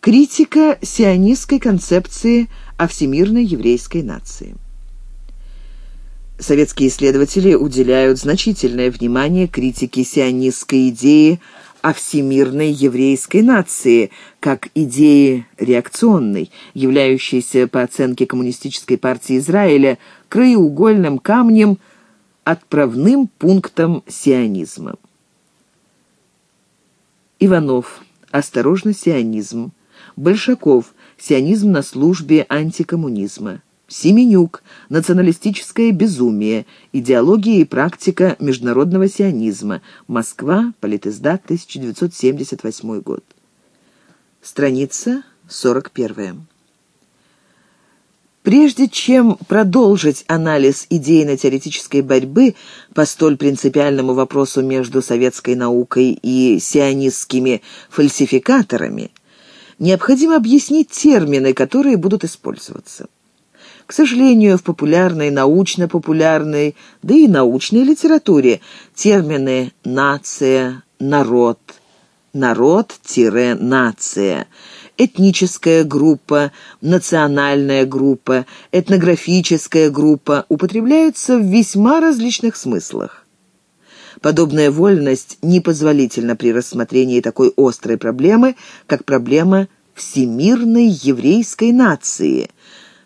Критика сионистской концепции о всемирной еврейской нации. Советские исследователи уделяют значительное внимание критике сионистской идеи о всемирной еврейской нации, как идеи реакционной, являющейся, по оценке Коммунистической партии Израиля, краеугольным камнем, отправным пунктом сионизма. Иванов. Осторожно, сионизм. Большаков. Сионизм на службе антикоммунизма. Семенюк. Националистическое безумие. Идеология и практика международного сионизма. Москва. Политиздат. 1978 год. Страница 41. Прежде чем продолжить анализ идейно-теоретической борьбы по столь принципиальному вопросу между советской наукой и сионистскими фальсификаторами, необходимо объяснить термины, которые будут использоваться. К сожалению, в популярной, научно-популярной, да и научной литературе термины «нация», «народ», «народ-нация» этническая группа, национальная группа, этнографическая группа употребляются в весьма различных смыслах. Подобная вольность непозволительна при рассмотрении такой острой проблемы, как проблема всемирной еврейской нации,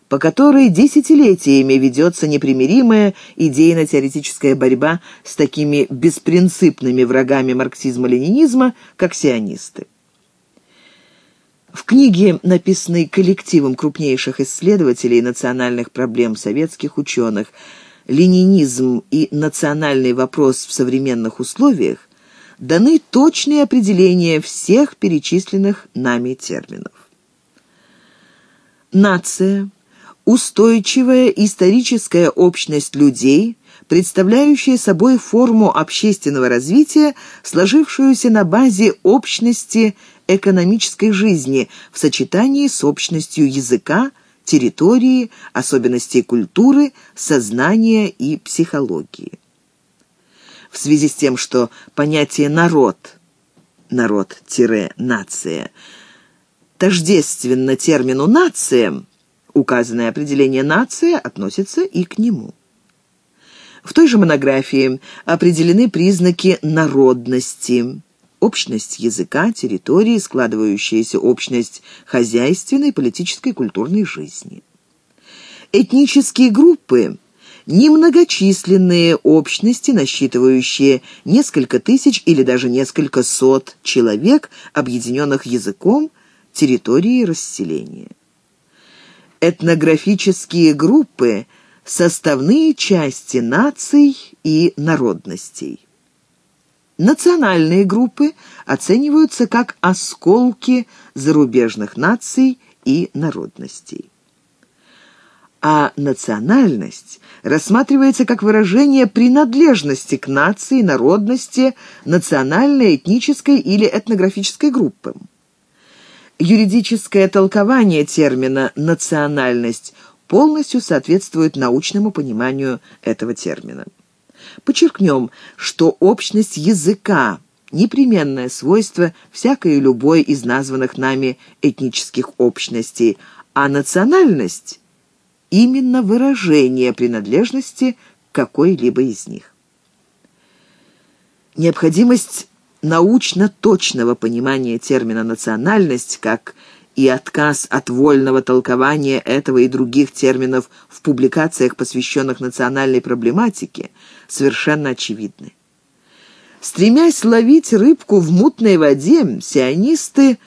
по которой десятилетиями ведется непримиримая идейно-теоретическая борьба с такими беспринципными врагами марксизма-ленинизма, как сионисты. В книге, написанной коллективом крупнейших исследователей национальных проблем советских ученых «Ленинизм и национальный вопрос в современных условиях», даны точные определения всех перечисленных нами терминов. Нация – устойчивая историческая общность людей, представляющая собой форму общественного развития, сложившуюся на базе общности экономической жизни в сочетании с общностью языка, территории, особенностей культуры, сознания и психологии. В связи с тем, что понятие «народ» народ-нация тождественно термину «нация», указанное определение «нация» относится и к нему. В той же монографии определены признаки народности – общность языка, территории, складывающаяся общность хозяйственной, политической, культурной жизни. Этнические группы – немногочисленные общности, насчитывающие несколько тысяч или даже несколько сот человек, объединенных языком, территорией расселения. Этнографические группы – составные части наций и народностей. Национальные группы оцениваются как осколки зарубежных наций и народностей. А национальность рассматривается как выражение принадлежности к нации, народности, национальной, этнической или этнографической группам. Юридическое толкование термина «национальность» полностью соответствует научному пониманию этого термина. Подчеркнем, что общность языка – непременное свойство всякой и любой из названных нами этнических общностей, а национальность – именно выражение принадлежности к какой-либо из них. Необходимость научно точного понимания термина «национальность» как и отказ от вольного толкования этого и других терминов в публикациях, посвященных национальной проблематике, совершенно очевидны. Стремясь ловить рыбку в мутной воде, сионисты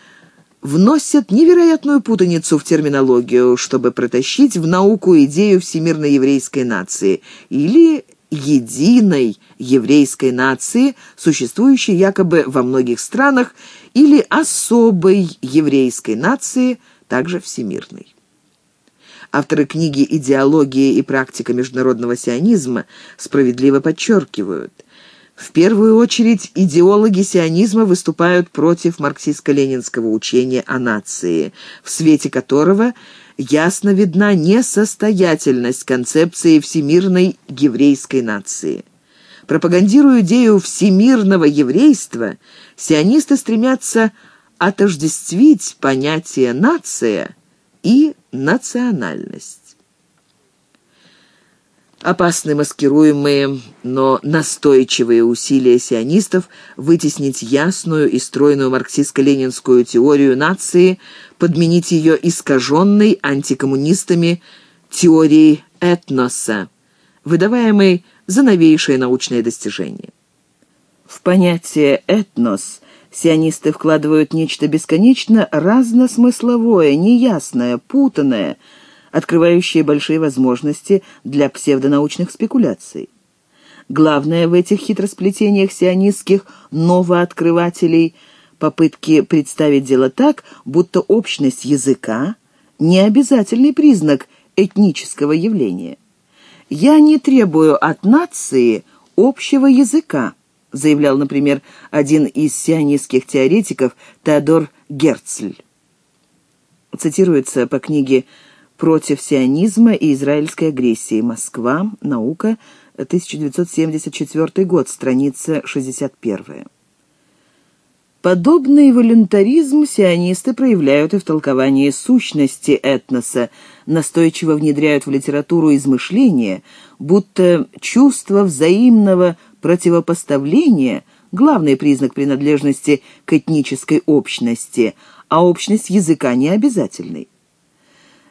вносят невероятную путаницу в терминологию, чтобы протащить в науку идею всемирной еврейской нации или единой еврейской нации, существующей якобы во многих странах, или особой еврейской нации, также всемирной. Авторы книги «Идеология и практика международного сионизма» справедливо подчеркивают, в первую очередь идеологи сионизма выступают против марксистско-ленинского учения о нации, в свете которого ясно видна несостоятельность концепции всемирной еврейской нации. Пропагандируя идею всемирного еврейства, сионисты стремятся отождествить понятие «нация» и «национальность». Опасны маскируемые, но настойчивые усилия сионистов вытеснить ясную и стройную марксистско-ленинскую теорию нации, подменить ее искаженной антикоммунистами теорией этноса, выдаваемой за новейшее научное достижение. В понятие «этнос» сионисты вкладывают нечто бесконечно разносмысловое, неясное, путанное, открывающее большие возможности для псевдонаучных спекуляций. Главное в этих хитросплетениях сионистских новооткрывателей – попытки представить дело так, будто общность языка – не обязательный признак этнического явления. «Я не требую от нации общего языка», заявлял, например, один из сионистских теоретиков Теодор Герцль. Цитируется по книге «Против сионизма и израильской агрессии. Москва. Наука. 1974 год. Страница 61». Подобный волюнтаризм сионисты проявляют и в толковании сущности этноса, настойчиво внедряют в литературу измышления, будто чувство взаимного противопоставления – главный признак принадлежности к этнической общности, а общность языка не обязательной.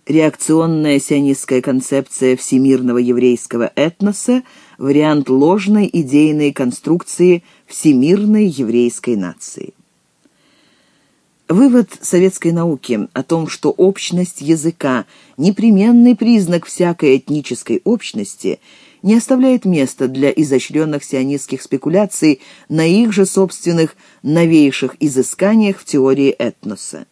Реакционная сионистская концепция всемирного еврейского этноса – вариант ложной идейной конструкции всемирной еврейской нации. Вывод советской науки о том, что общность языка – непременный признак всякой этнической общности, не оставляет места для изощренных сионистских спекуляций на их же собственных новейших изысканиях в теории этноса.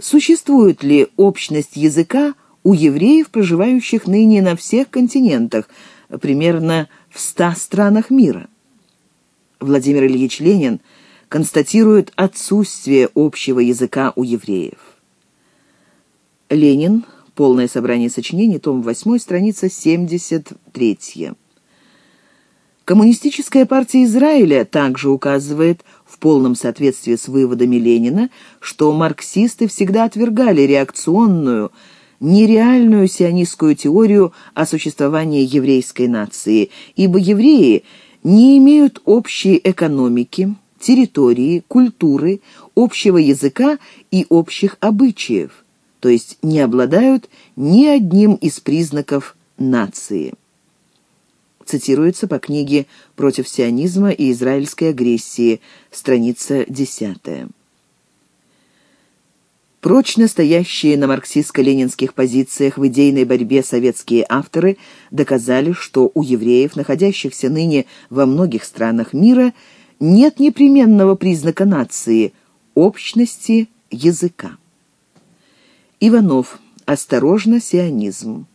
Существует ли общность языка у евреев, проживающих ныне на всех континентах, примерно в ста странах мира? Владимир Ильич Ленин – констатирует отсутствие общего языка у евреев. Ленин. Полное собрание сочинений. Том 8. Страница 73. Коммунистическая партия Израиля также указывает в полном соответствии с выводами Ленина, что марксисты всегда отвергали реакционную, нереальную сионистскую теорию о существовании еврейской нации, ибо евреи не имеют общей экономики, территории, культуры, общего языка и общих обычаев, то есть не обладают ни одним из признаков нации. Цитируется по книге «Против сионизма и израильской агрессии», страница 10. Прочно стоящие на марксистско-ленинских позициях в идейной борьбе советские авторы доказали, что у евреев, находящихся ныне во многих странах мира, нет непременного признака нации – общности языка. Иванов. Осторожно, сионизм.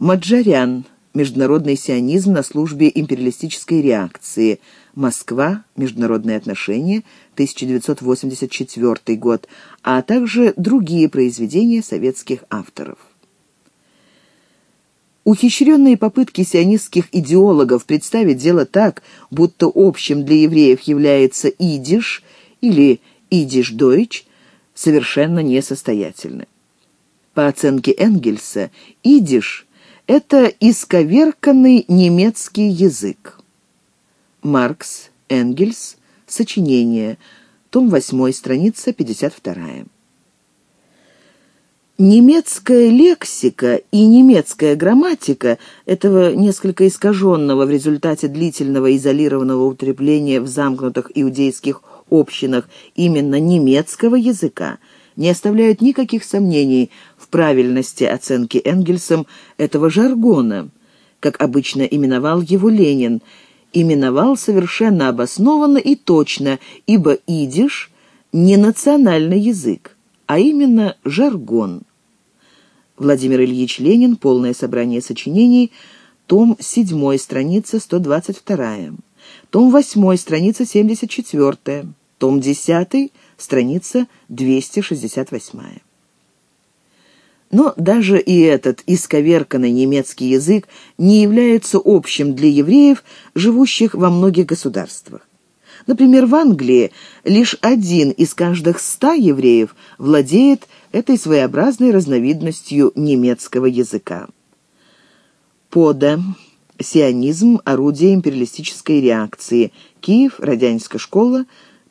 Маджарян. Международный сионизм на службе империалистической реакции. Москва. Международные отношения. 1984 год. А также другие произведения советских авторов. Ухищренные попытки сионистских идеологов представить дело так, будто общим для евреев является идиш или идиш-дойч, совершенно несостоятельны. По оценке Энгельса, идиш – это исковерканный немецкий язык. Маркс, Энгельс, сочинение, том 8, страница 52. Немецкая лексика и немецкая грамматика этого несколько искаженного в результате длительного изолированного употребления в замкнутых иудейских общинах именно немецкого языка не оставляют никаких сомнений в правильности оценки Энгельсом этого жаргона, как обычно именовал его Ленин, именовал совершенно обоснованно и точно, ибо идиш – не национальный язык а именно жаргон. Владимир Ильич Ленин, полное собрание сочинений, том 7, страница 122, том 8, страница 74, том 10, страница 268. Но даже и этот исковерканный немецкий язык не является общим для евреев, живущих во многих государствах. Например, в Англии лишь один из каждых ста евреев владеет этой своеобразной разновидностью немецкого языка. Пода. Сионизм. Орудие империалистической реакции. Киев. Радянская школа.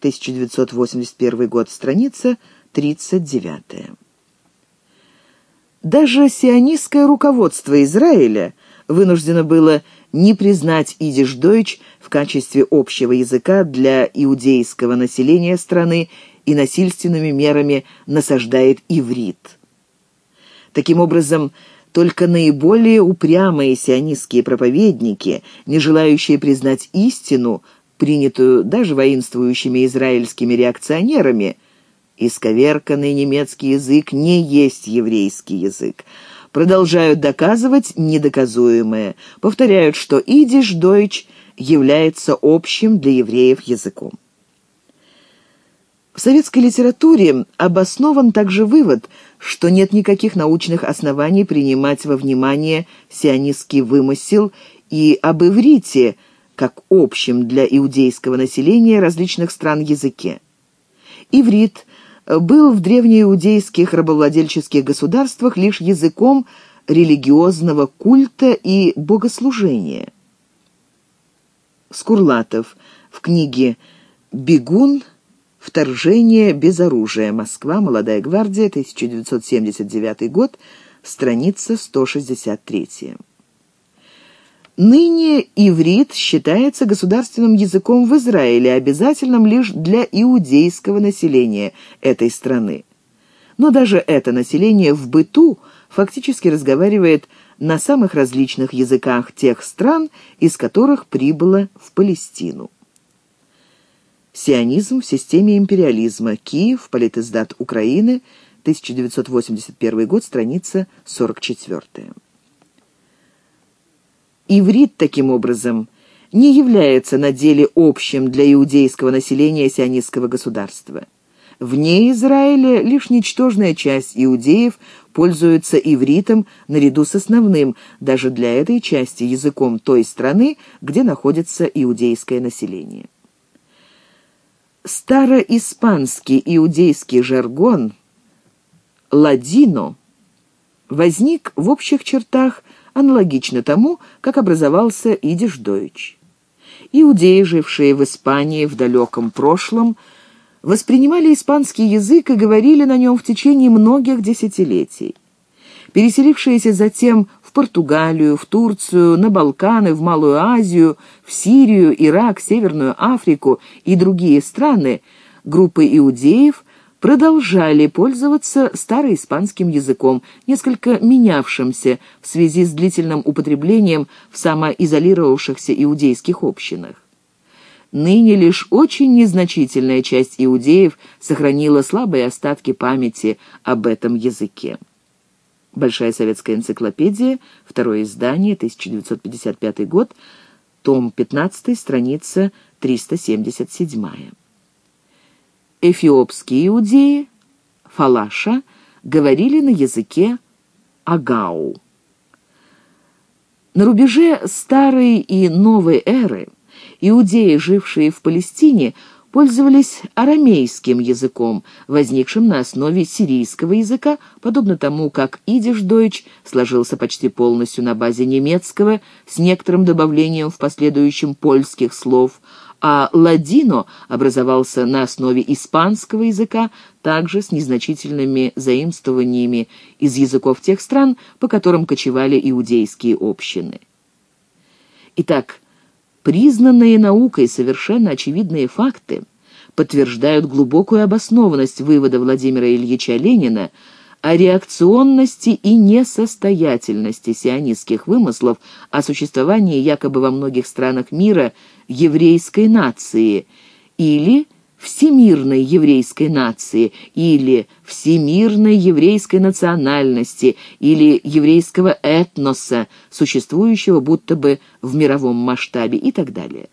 1981 год. Страница 39. Даже сионистское руководство Израиля вынуждено было не признать идиш-дойч в качестве общего языка для иудейского населения страны и насильственными мерами насаждает иврит. Таким образом, только наиболее упрямые сионистские проповедники, не желающие признать истину, принятую даже воинствующими израильскими реакционерами, исковерканный немецкий язык не есть еврейский язык, продолжают доказывать недоказуемое, повторяют, что идиш-дойч является общим для евреев языком. В советской литературе обоснован также вывод, что нет никаких научных оснований принимать во внимание сионистский вымысел и об иврите, как общем для иудейского населения различных стран языке. Иврит был в древнеиудейских рабовладельческих государствах лишь языком религиозного культа и богослужения. Скурлатов в книге «Бегун. Вторжение без оружия. Москва. Молодая гвардия. 1979 год. Страница 163». Ныне иврит считается государственным языком в Израиле, обязательным лишь для иудейского населения этой страны. Но даже это население в быту фактически разговаривает на самых различных языках тех стран, из которых прибыло в Палестину. Сионизм в системе империализма. Киев. Политиздат Украины. 1981 год. Страница 44. Иврит, таким образом, не является на деле общим для иудейского населения сионистского государства. Вне Израиля лишь ничтожная часть иудеев пользуется ивритом наряду с основным, даже для этой части, языком той страны, где находится иудейское население. Староиспанский иудейский жаргон «ладино» возник в общих чертах аналогично тому, как образовался идиш-дойч. Иудеи, жившие в Испании в далеком прошлом, воспринимали испанский язык и говорили на нем в течение многих десятилетий. Переселившиеся затем в Португалию, в Турцию, на Балканы, в Малую Азию, в Сирию, Ирак, Северную Африку и другие страны, группы иудеев продолжали пользоваться староиспанским языком, несколько менявшимся в связи с длительным употреблением в самоизолировавшихся иудейских общинах. Ныне лишь очень незначительная часть иудеев сохранила слабые остатки памяти об этом языке. Большая советская энциклопедия, второе издание, 1955 год, том 15, страница 377 эфиопские иудеи, фалаша, говорили на языке агау. На рубеже старой и новой эры иудеи, жившие в Палестине, пользовались арамейским языком, возникшим на основе сирийского языка, подобно тому, как идиш-дойч сложился почти полностью на базе немецкого, с некоторым добавлением в последующем польских слов – а ладино образовался на основе испанского языка, также с незначительными заимствованиями из языков тех стран, по которым кочевали иудейские общины. Итак, признанные наукой совершенно очевидные факты подтверждают глубокую обоснованность вывода Владимира Ильича Ленина о реакционности и несостоятельности сионистских вымыслов о существовании якобы во многих странах мира еврейской нации или всемирной еврейской нации или всемирной еврейской национальности или еврейского этноса, существующего будто бы в мировом масштабе и так далее.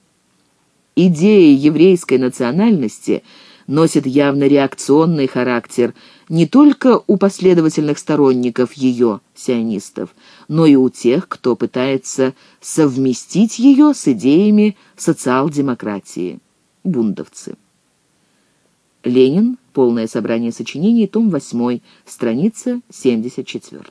Идея еврейской национальности носит явно реакционный характер не только у последовательных сторонников ее, сионистов, но и у тех, кто пытается совместить ее с идеями социал-демократии. бундовцы. Ленин. Полное собрание сочинений. Том 8. Страница 74.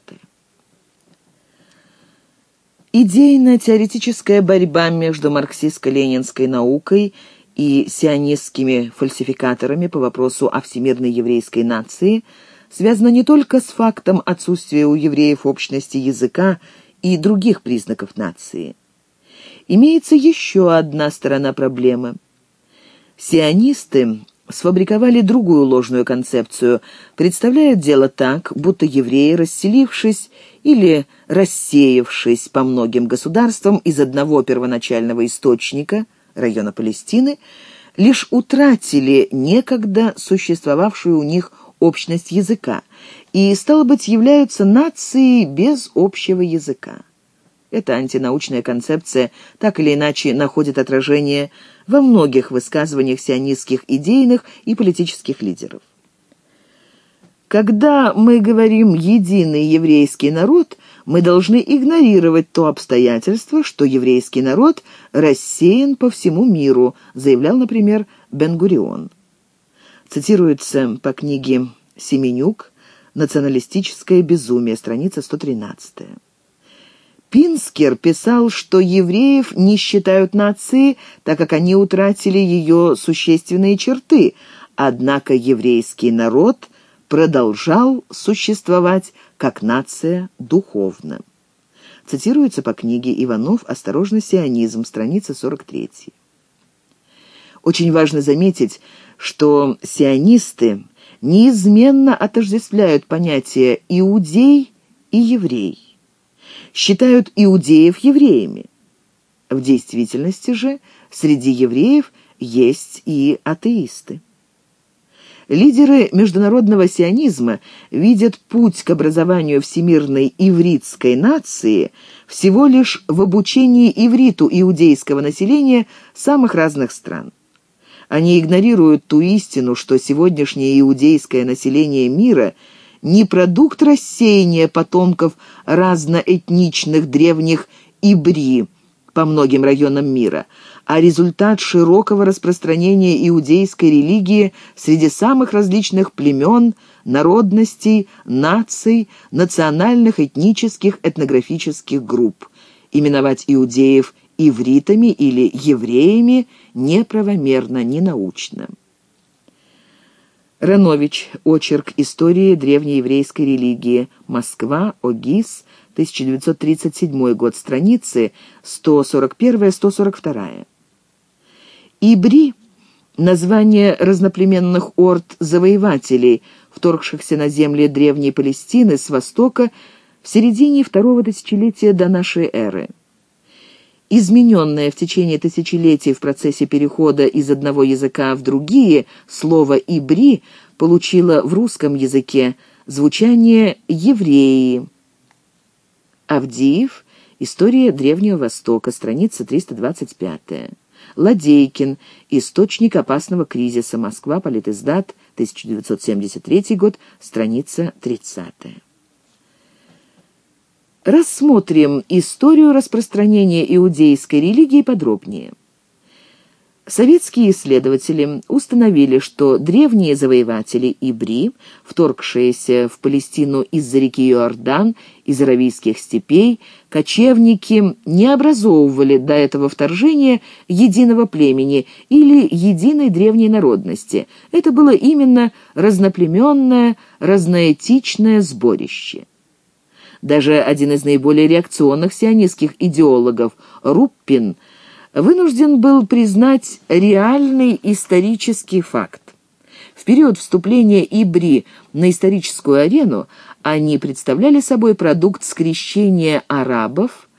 Идейно-теоретическая борьба между марксистско-ленинской наукой и сионистскими фальсификаторами по вопросу о всемирной еврейской нации связана не только с фактом отсутствия у евреев общности языка и других признаков нации. Имеется еще одна сторона проблемы. Сионисты сфабриковали другую ложную концепцию, представляют дело так, будто евреи, расселившись или рассеявшись по многим государствам из одного первоначального источника, района Палестины, лишь утратили некогда существовавшую у них общность языка и, стало быть, являются нацией без общего языка. Эта антинаучная концепция так или иначе находит отражение во многих высказываниях сионистских идейных и политических лидеров. Когда мы говорим «единый еврейский народ», мы должны игнорировать то обстоятельство, что еврейский народ рассеян по всему миру, заявлял, например, Бен-Гурион. Цитируется по книге «Семенюк. Националистическое безумие», страница 113. Пинскер писал, что евреев не считают нацией, так как они утратили ее существенные черты, однако еврейский народ продолжал существовать как нация духовно. Цитируется по книге Иванов «Осторожно, сионизм», страница 43. Очень важно заметить, что сионисты неизменно отождествляют понятия «иудей» и «еврей» считают иудеев евреями. В действительности же среди евреев есть и атеисты. Лидеры международного сионизма видят путь к образованию всемирной ивритской нации всего лишь в обучении ивриту иудейского населения самых разных стран. Они игнорируют ту истину, что сегодняшнее иудейское население мира – не продукт рассеяния потомков разноэтничных древних ибри по многим районам мира, а результат широкого распространения иудейской религии среди самых различных племен, народностей, наций, национальных, этнических, этнографических групп. Именовать иудеев ивритами или евреями неправомерно, ненаучно. Ранович. Очерк истории древнееврейской религии. Москва. ОГИС. 1937 год. Страницы 141-142. Ибри – название разноплеменных орд завоевателей, вторгшихся на земли древней Палестины с востока в середине второго тысячелетия до нашей эры измененное в течение тысячелетий в процессе перехода из одного языка в другие, слово «ибри» получило в русском языке звучание «евреи». Авдиев. История Древнего Востока. Страница 325. Ладейкин. Источник опасного кризиса. Москва. Политиздат. 1973 год. Страница 30. Рассмотрим историю распространения иудейской религии подробнее. Советские исследователи установили, что древние завоеватели Ибри, вторгшиеся в Палестину из-за реки Иордан, из аравийских степей, кочевники не образовывали до этого вторжения единого племени или единой древней народности. Это было именно разноплеменное, разноэтичное сборище. Даже один из наиболее реакционных сионистских идеологов, Руппин, вынужден был признать реальный исторический факт. В период вступления Ибри на историческую арену они представляли собой продукт скрещения арабов,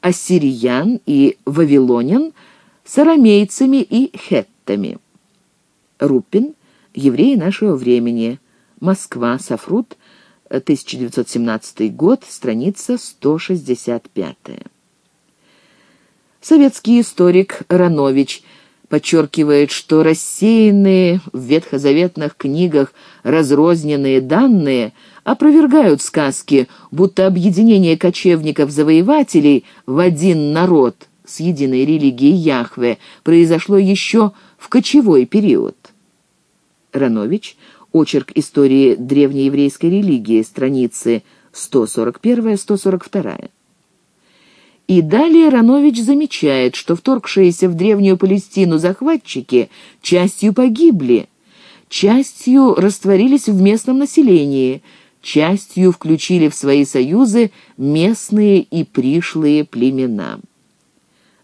ассириян и вавилонян с арамейцами и хеттами. Руппин, евреи нашего времени, Москва, Сафрут, 1917 год, страница 165. Советский историк Ранович подчеркивает, что рассеянные в ветхозаветных книгах разрозненные данные опровергают сказки, будто объединение кочевников-завоевателей в один народ с единой религией Яхве произошло еще в кочевой период. Ранович, очерк истории древнееврейской религии, страницы 141-142. И далее Ранович замечает, что вторгшиеся в древнюю Палестину захватчики частью погибли, частью растворились в местном населении, частью включили в свои союзы местные и пришлые племена.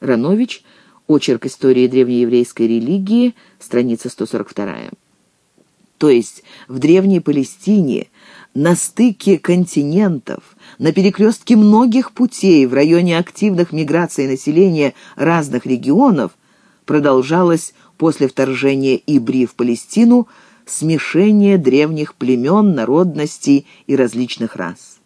Ранович, очерк истории древнееврейской религии, страница 142. То есть в древней Палестине на стыке континентов, на перекрестке многих путей в районе активных миграций населения разных регионов продолжалось после вторжения Ибри в Палестину смешение древних племен, народностей и различных рас.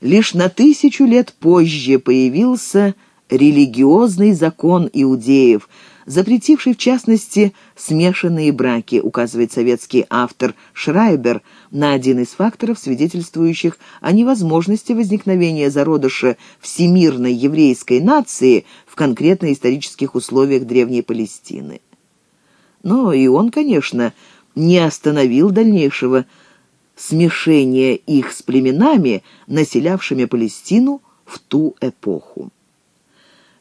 Лишь на тысячу лет позже появился религиозный закон иудеев – запретивший в частности смешанные браки, указывает советский автор Шрайбер на один из факторов, свидетельствующих о невозможности возникновения зародыша всемирной еврейской нации в конкретно исторических условиях Древней Палестины. Но и он, конечно, не остановил дальнейшего смешения их с племенами, населявшими Палестину в ту эпоху.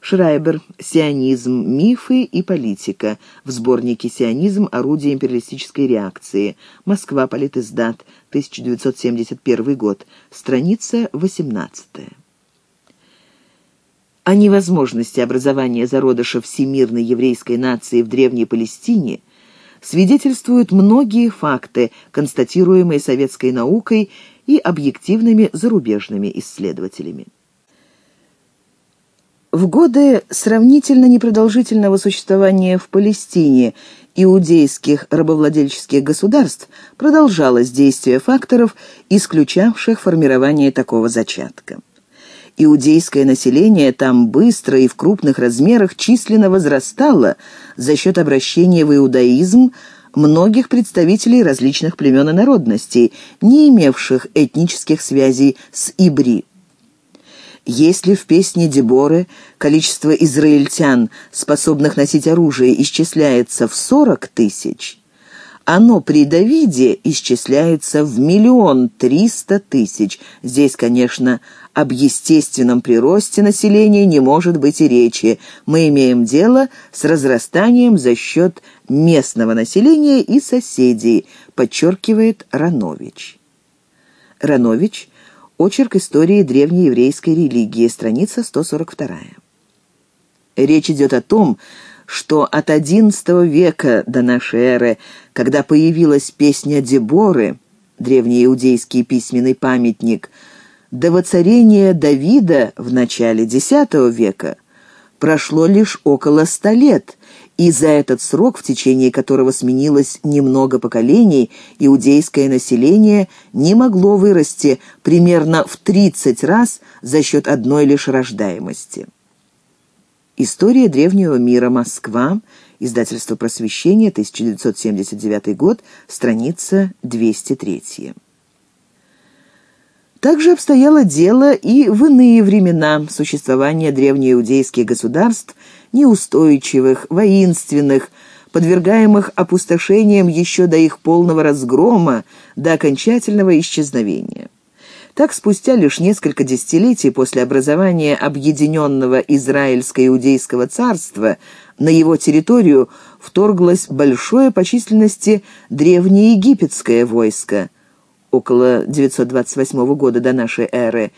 Шрайбер «Сионизм. Мифы и политика» в сборнике «Сионизм. Орудие империалистической реакции». Москва. Политиздат. 1971 год. Страница 18. О невозможности образования зародыша всемирной еврейской нации в Древней Палестине свидетельствуют многие факты, констатируемые советской наукой и объективными зарубежными исследователями. В годы сравнительно непродолжительного существования в Палестине иудейских рабовладельческих государств продолжалось действие факторов, исключавших формирование такого зачатка. Иудейское население там быстро и в крупных размерах численно возрастало за счет обращения в иудаизм многих представителей различных племен и народностей, не имевших этнических связей с Ибри. Если в песне Деборы количество израильтян, способных носить оружие, исчисляется в сорок тысяч, оно при Давиде исчисляется в миллион триста тысяч. Здесь, конечно, об естественном приросте населения не может быть и речи. Мы имеем дело с разрастанием за счет местного населения и соседей, подчеркивает Ранович. Ранович Очерк истории древнееврейской религии, страница 142. Речь идет о том, что от XI века до нашей эры, когда появилась песня Деборы, древнеиудейский письменный памятник, до воцарения Давида в начале X века прошло лишь около ста лет, и за этот срок, в течение которого сменилось немного поколений, иудейское население не могло вырасти примерно в 30 раз за счет одной лишь рождаемости. История древнего мира. Москва. Издательство «Просвещение», 1979 год, страница 203. Также обстояло дело и в иные времена существования древнеиудейских государств – неустойчивых, воинственных, подвергаемых опустошениям еще до их полного разгрома, до окончательного исчезновения. Так, спустя лишь несколько десятилетий после образования объединенного Израильско-Иудейского царства на его территорию вторглось большое по численности древнеегипетское войско около 928 года до нашей эры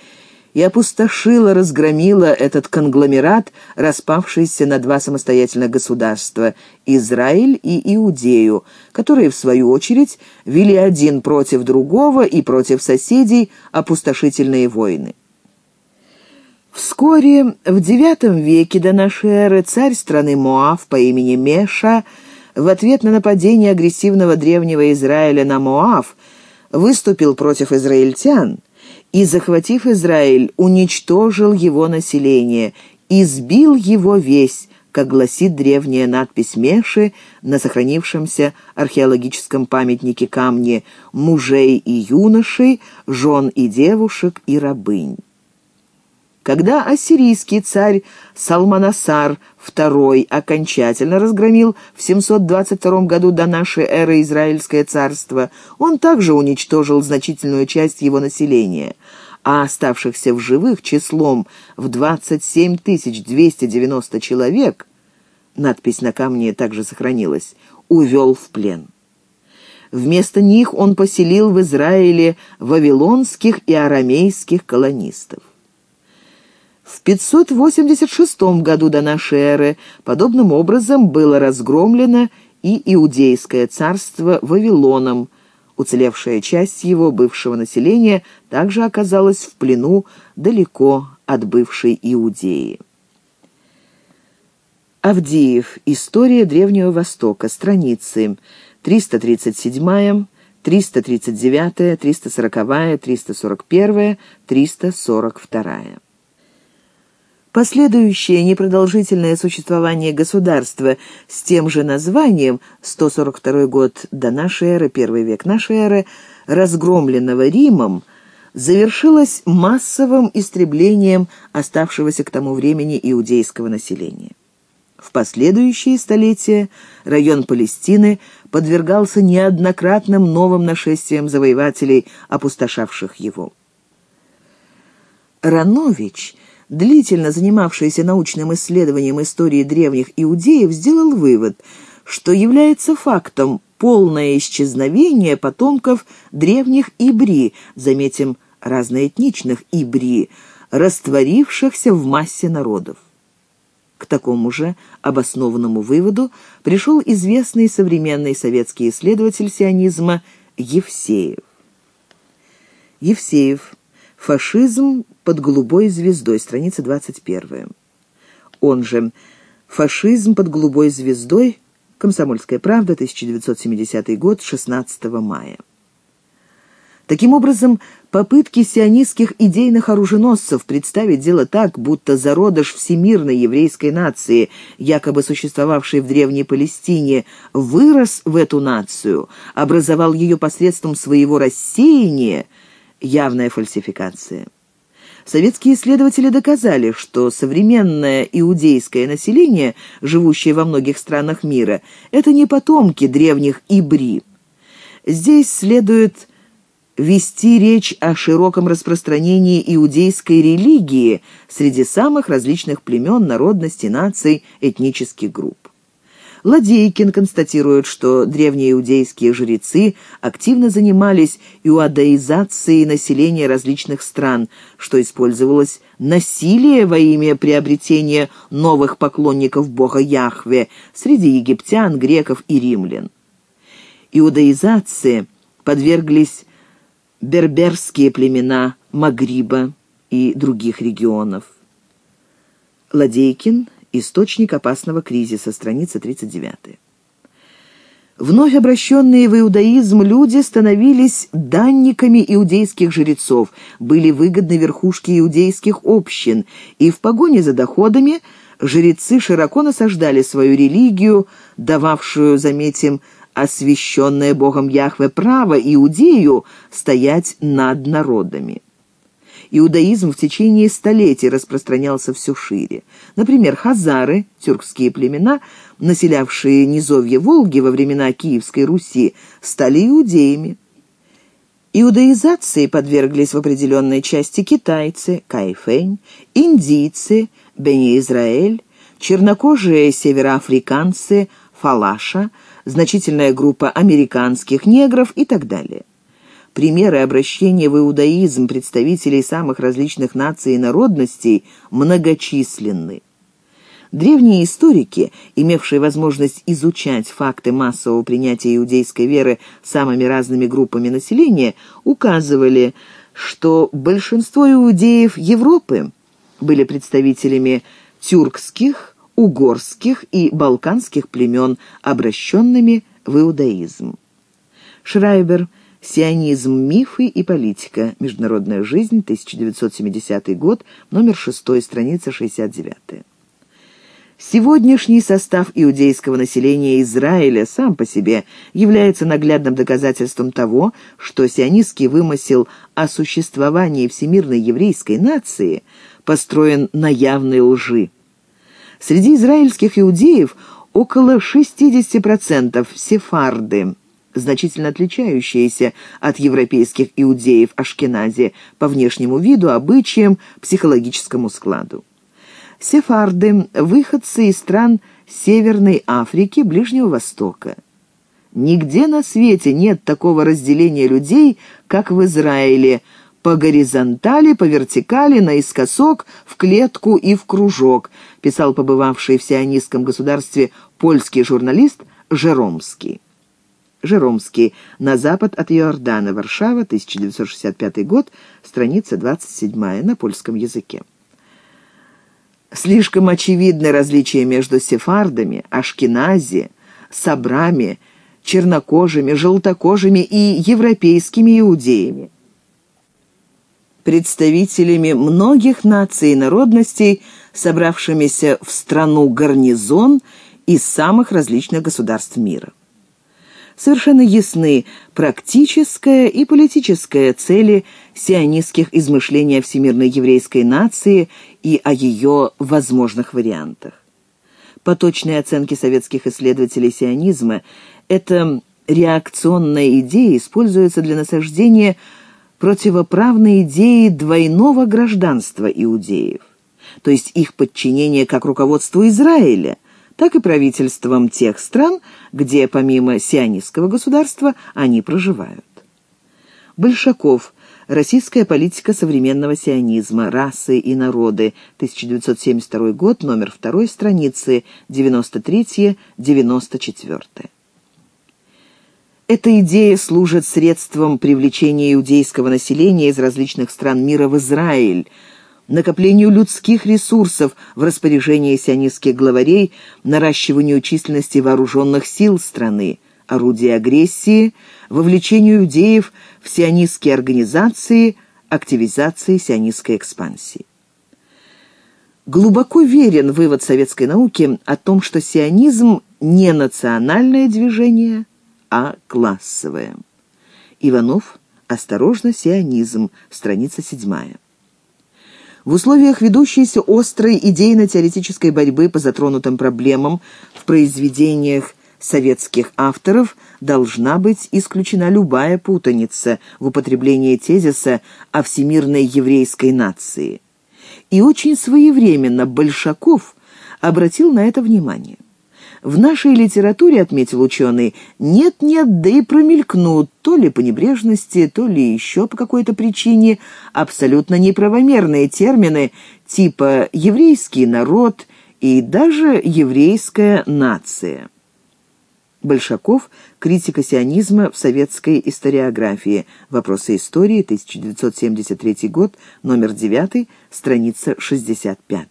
и опустошила, разгромила этот конгломерат, распавшийся на два самостоятельных государства – Израиль и Иудею, которые, в свою очередь, вели один против другого и против соседей опустошительные войны. Вскоре, в IX веке до эры, царь страны Моав по имени Меша в ответ на нападение агрессивного древнего Израиля на Моав выступил против израильтян – и, захватив Израиль, уничтожил его население, избил его весь, как гласит древняя надпись Меши на сохранившемся археологическом памятнике камне мужей и юношей, жен и девушек и рабынь. Когда ассирийский царь Салманасар II окончательно разгромил в 722 году до нашей эры Израильское царство, он также уничтожил значительную часть его населения, а оставшихся в живых числом в 27 290 человек, надпись на камне также сохранилась, увел в плен. Вместо них он поселил в Израиле вавилонских и арамейских колонистов. В 586 году до нашей эры подобным образом было разгромлено и Иудейское царство Вавилоном. Уцелевшая часть его бывшего населения также оказалась в плену далеко от бывшей Иудеи. Авдеев. История Древнего Востока. Страницы 337, 339, 340, 341, 342. Последующее непродолжительное существование государства с тем же названием, 142 год до нашей эры, первый век нашей эры, разгромленного Римом, завершилось массовым истреблением оставшегося к тому времени иудейского населения. В последующие столетия район Палестины подвергался неоднократным новым нашествиям завоевателей, опустошавших его. Ранович, длительно занимавшийся научным исследованием истории древних иудеев, сделал вывод, что является фактом полное исчезновение потомков древних ибри, заметим, разноэтничных ибри, растворившихся в массе народов. К такому же обоснованному выводу пришел известный современный советский исследователь сионизма Евсеев. Евсеев. Фашизм под голубой звездой. Страница 21. Он же «Фашизм под голубой звездой. Комсомольская правда. 1970 год. 16 мая». Таким образом, попытки сионистских идейных оруженосцев представить дело так, будто зародыш всемирной еврейской нации, якобы существовавшей в Древней Палестине, вырос в эту нацию, образовал ее посредством своего рассеяния, явная фальсификация. Советские исследователи доказали, что современное иудейское население, живущее во многих странах мира, это не потомки древних ибри. Здесь следует вести речь о широком распространении иудейской религии среди самых различных племен, народностей, наций, этнических групп. Ладейкин констатирует, что древние иудейские жрецы активно занимались иудаизацией населения различных стран, что использовалось насилие во имя приобретения новых поклонников бога Яхве среди египтян, греков и римлян. Иудаизации подверглись берберские племена Магриба и других регионов. Ладейкин. Источник опасного кризиса. Страница 39. Вновь обращенные в иудаизм люди становились данниками иудейских жрецов, были выгодны верхушке иудейских общин, и в погоне за доходами жрецы широко насаждали свою религию, дававшую, заметим, освященное Богом Яхве право Иудею стоять над народами. Иудаизм в течение столетий распространялся все шире. Например, хазары, тюркские племена, населявшие низовье Волги во времена Киевской Руси, стали иудеями. Иудаизации подверглись в определенной части китайцы, кайфэнь, индийцы, бени-израэль, чернокожие североафриканцы, фалаша – значительная группа американских негров и так далее. Примеры обращения в иудаизм представителей самых различных наций и народностей многочисленны. Древние историки, имевшие возможность изучать факты массового принятия иудейской веры самыми разными группами населения, указывали, что большинство иудеев Европы были представителями тюркских, угорских и балканских племен, обращенными в иудаизм. Шрайбер «Сионизм, мифы и политика. Международная жизнь. 1970 год. Номер 6. Страница 69». Сегодняшний состав иудейского населения Израиля сам по себе является наглядным доказательством того, что сионистский вымысел о существовании всемирной еврейской нации построен на явной лжи. Среди израильских иудеев около 60% сефарды, значительно отличающиеся от европейских иудеев Ашкенази по внешнему виду, обычаям, психологическому складу. Сефарды – выходцы из стран Северной Африки, Ближнего Востока. Нигде на свете нет такого разделения людей, как в Израиле, по горизонтали, по вертикали, наискосок, в клетку и в кружок, писал побывавший в сионистском государстве польский журналист Жеромский. Жеромский. На запад от Иордана. Варшава, 1965 год. Страница 27 на польском языке. Слишком очевидны различия между сефардами, ашкенази, сабрами, чернокожими, желтокожими и европейскими иудеями. Представителями многих наций и народностей, собравшимися в страну гарнизон из самых различных государств мира совершенно ясны практическая и политическая цели сионистских измышлений о всемирной еврейской нации и о ее возможных вариантах. По точной оценке советских исследователей сионизма, эта реакционная идея используется для насаждения противоправной идеи двойного гражданства иудеев, то есть их подчинения как руководству Израиля – так и правительством тех стран, где помимо сионистского государства они проживают. Большаков. Российская политика современного сионизма. Расы и народы. 1972 год. Номер 2. Страницы 93-94. Эта идея служит средством привлечения иудейского населения из различных стран мира в Израиль – накоплению людских ресурсов в распоряжении сионистских главарей, наращиванию численности вооруженных сил страны, орудия агрессии, вовлечению иудеев в сионистские организации, активизации сионистской экспансии. Глубоко верен вывод советской науки о том, что сионизм не национальное движение, а классовое. Иванов «Осторожно, сионизм», страница седьмая. В условиях ведущейся острой идейно-теоретической борьбы по затронутым проблемам в произведениях советских авторов должна быть исключена любая путаница в употреблении тезиса о всемирной еврейской нации. И очень своевременно Большаков обратил на это внимание. В нашей литературе, отметил ученый, нет-нет, да и промелькнут, то ли по небрежности, то ли еще по какой-то причине, абсолютно неправомерные термины типа «еврейский народ» и даже «еврейская нация». Большаков. Критика сионизма в советской историографии. Вопросы истории. 1973 год. Номер 9. Страница 65.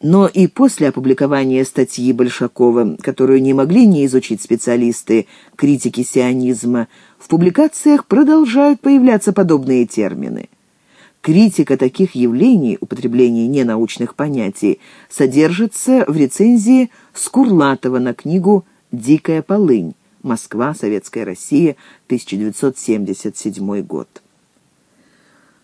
Но и после опубликования статьи Большакова, которую не могли не изучить специалисты, критики сионизма, в публикациях продолжают появляться подобные термины. Критика таких явлений, употребление ненаучных понятий, содержится в рецензии Скурлатова на книгу «Дикая полынь. Москва, Советская Россия, 1977 год».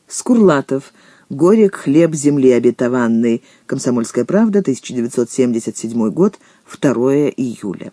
Скурлатов – «Горек, хлеб земли обетованный». Комсомольская правда, 1977 год, 2 июля.